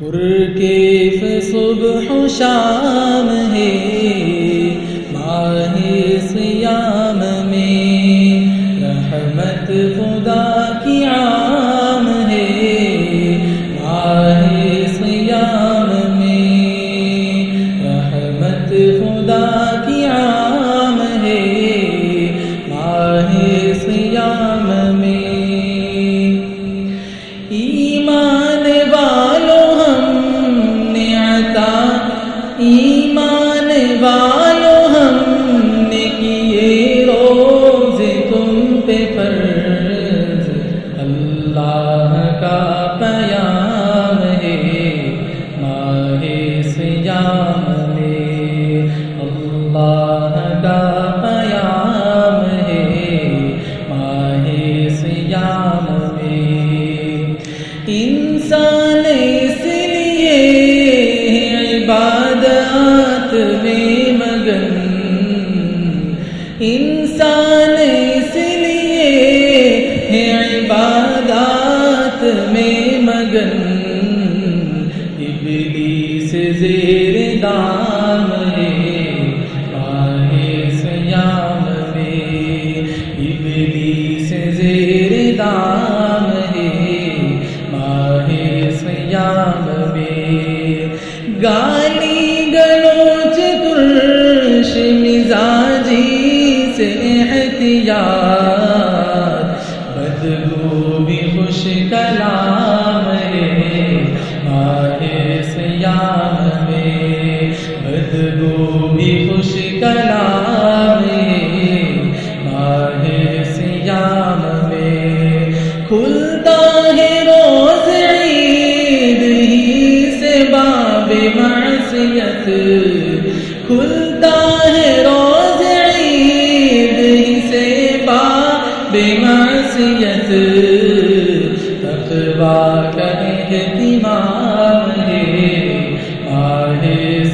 کے صبح و شام ہے ماہ اللہ کا پیام ہے، ماہ سیام میں اللہ کا پیام ہے، ماہ سیام میں انسان اس لیے عبادات میں عبادات میں مگن، ابلیس زیر دام ہے۔ ماہ سیام میں ابلیس زیر دام ہے۔ ماہ سیام میں گالی گلوچ ترش مزاجی سے احتیاط معصیت کھلتا ہے روز عید ہی سے باب معصیت تقوا کا اہتمام ہے ماہ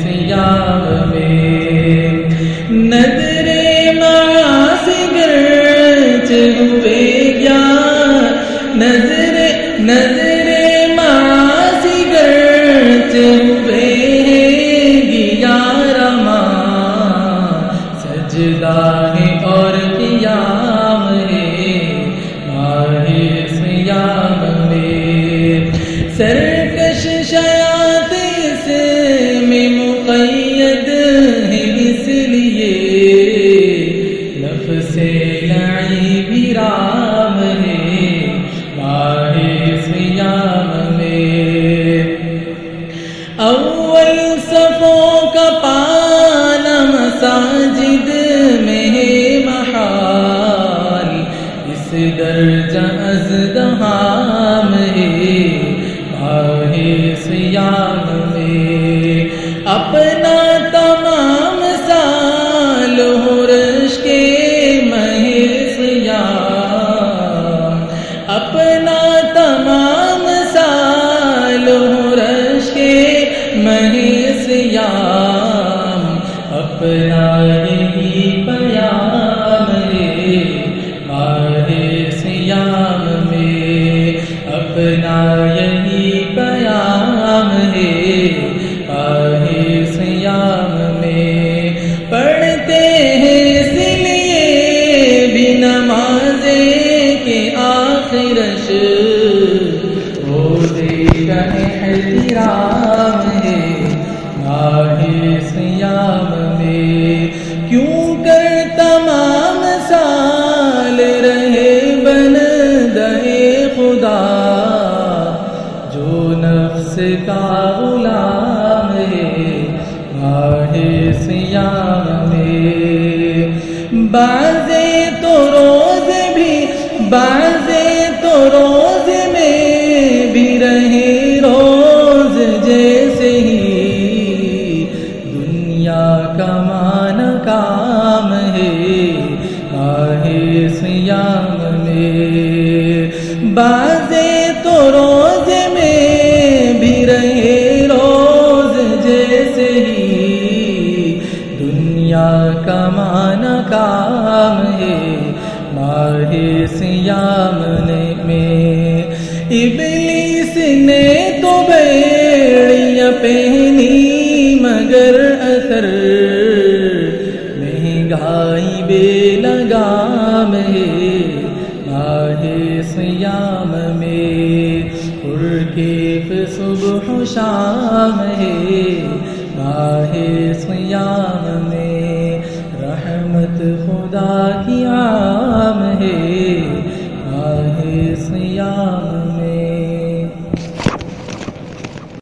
سیام میں نظر معاصی گرچ ہوئے گیا نظر نظر معاصی گرچ ہوئے سجدہ ہے اور قیام ہے ماہ سیام میں۔ سرکش شیات سے میں مقید ہے اس لیے۔ درجہ از دہام ہے سیاہ بازے تو روز بھی بازے سامنے بازے تو روز میں بھی رہے روز جیسے ہی۔ دنیا کا مانا کام ہے ماہ سیام نے میں۔ ابلیس نے تو بیڑیاں پہنی مگر اثر سیام میں پرکیف صبح شام ہے ماہ سیام میں